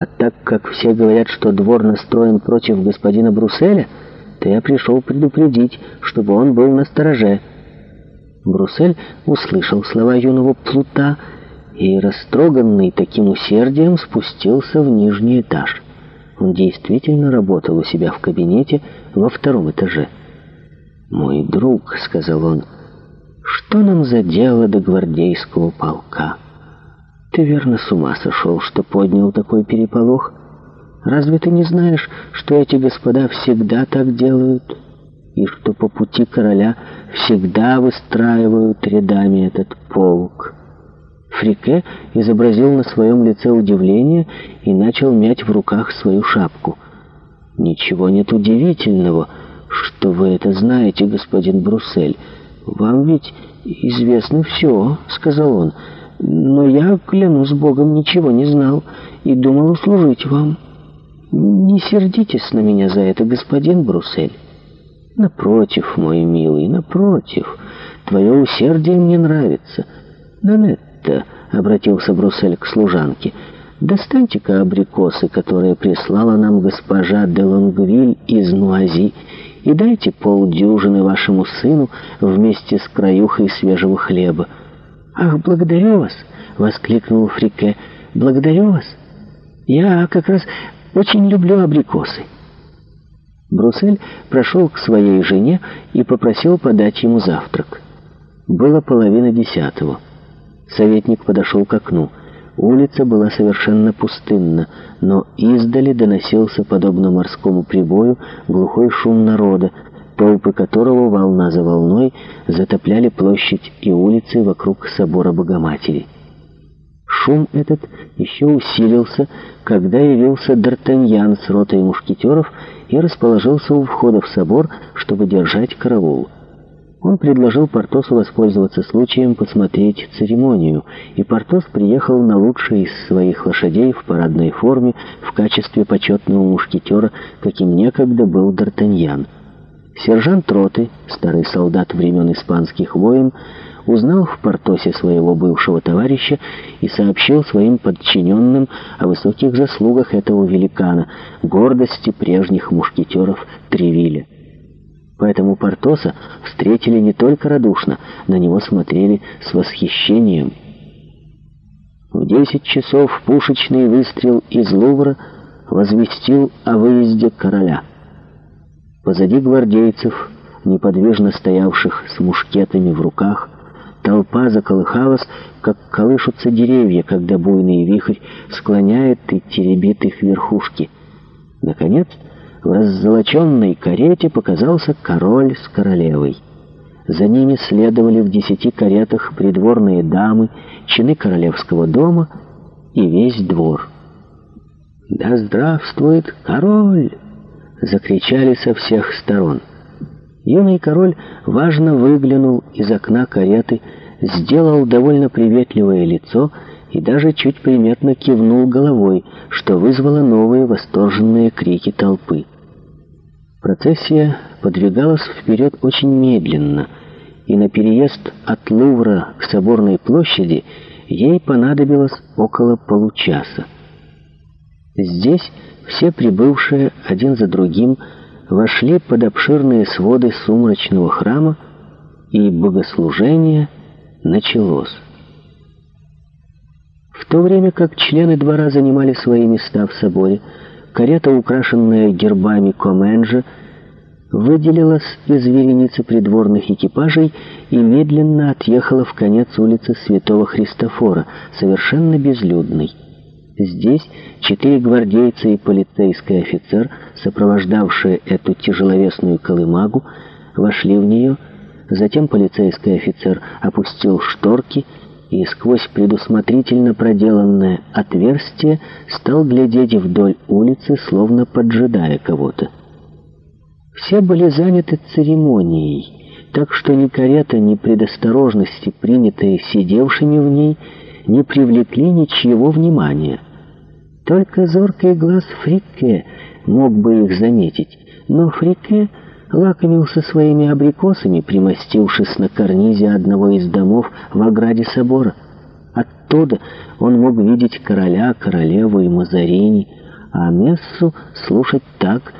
А так как все говорят, что двор настроен против господина Брусселя, то я пришел предупредить, чтобы он был на стороже. Бруссель услышал слова юного плута и, растроганный таким усердием, спустился в нижний этаж. Он действительно работал у себя в кабинете во втором этаже. «Мой друг», — сказал он, — «что нам за дело до гвардейского полка?» Ты верно с ума сошел, что поднял такой переполох? Разве ты не знаешь, что эти господа всегда так делают? И что по пути короля всегда выстраивают рядами этот полк? Фрике изобразил на своем лице удивление и начал мять в руках свою шапку. «Ничего нет удивительного, что вы это знаете, господин Бруссель. Вам ведь известно все», — сказал он, — но я, клянусь Богом, ничего не знал и думал услужить вам. Не сердитесь на меня за это, господин Бруссель. Напротив, мой милый, напротив, твое усердие мне нравится. Нанетта, — обратился Бруссель к служанке, — достаньте-ка абрикосы, которые прислала нам госпожа де Лонгвиль из Нуази, и дайте полдюжины вашему сыну вместе с краюхой свежего хлеба. «Ах, благодарю вас!» — воскликнул Фрике. «Благодарю вас! Я как раз очень люблю абрикосы!» Бруссель прошел к своей жене и попросил подать ему завтрак. Было половина десятого. Советник подошел к окну. Улица была совершенно пустынна, но издали доносился, подобно морскому прибою, глухой шум народа, толпы которого волна за волной затопляли площадь и улицы вокруг собора Богоматери. Шум этот еще усилился, когда явился Д'Артаньян с ротой мушкетеров и расположился у входа в собор, чтобы держать караул. Он предложил Портосу воспользоваться случаем посмотреть церемонию, и Портос приехал на лучшей из своих лошадей в парадной форме в качестве почетного мушкетера, каким некогда был Д'Артаньян. Сержант роты, старый солдат времен испанских войн, узнал в Портосе своего бывшего товарища и сообщил своим подчиненным о высоких заслугах этого великана, гордости прежних мушкетеров Тревиля. Поэтому Портоса встретили не только радушно, на него смотрели с восхищением. В десять часов пушечный выстрел из Лувра возвестил о выезде короля — Позади гвардейцев, неподвижно стоявших с мушкетами в руках, толпа заколыхалась, как колышутся деревья, когда буйный вихрь склоняет и теребит их верхушки. Наконец, в раззолоченной карете показался король с королевой. За ними следовали в десяти каретах придворные дамы, чины королевского дома и весь двор. «Да здравствует король!» закричали со всех сторон. Юный король важно выглянул из окна кареты, сделал довольно приветливое лицо и даже чуть приметно кивнул головой, что вызвало новые восторженные крики толпы. Процессия подвигалась вперед очень медленно, и на переезд от Лувра к Соборной площади ей понадобилось около получаса. Здесь все прибывшие один за другим вошли под обширные своды сумрачного храма, и богослужение началось. В то время как члены двора занимали свои места в соборе, карета, украшенная гербами Коменджа, выделилась из вереницы придворных экипажей и медленно отъехала в конец улицы Святого Христофора, совершенно безлюдной. Здесь четыре гвардейца и полицейский офицер, сопровождавшие эту тяжеловесную колымагу, вошли в нее, затем полицейский офицер опустил шторки и сквозь предусмотрительно проделанное отверстие стал глядеть вдоль улицы, словно поджидая кого-то. Все были заняты церемонией, так что ни карета, ни предосторожности, принятые сидевшими в ней, не привлекли ничьего внимания — только зоркий глаз Фрикке мог бы их заметить, но Фрикке лакомился своими абрикосами, примостившись на карнизе одного из домов в ограде собора. Оттуда он мог видеть короля, королеву и Мазарини, а мессу слушать так,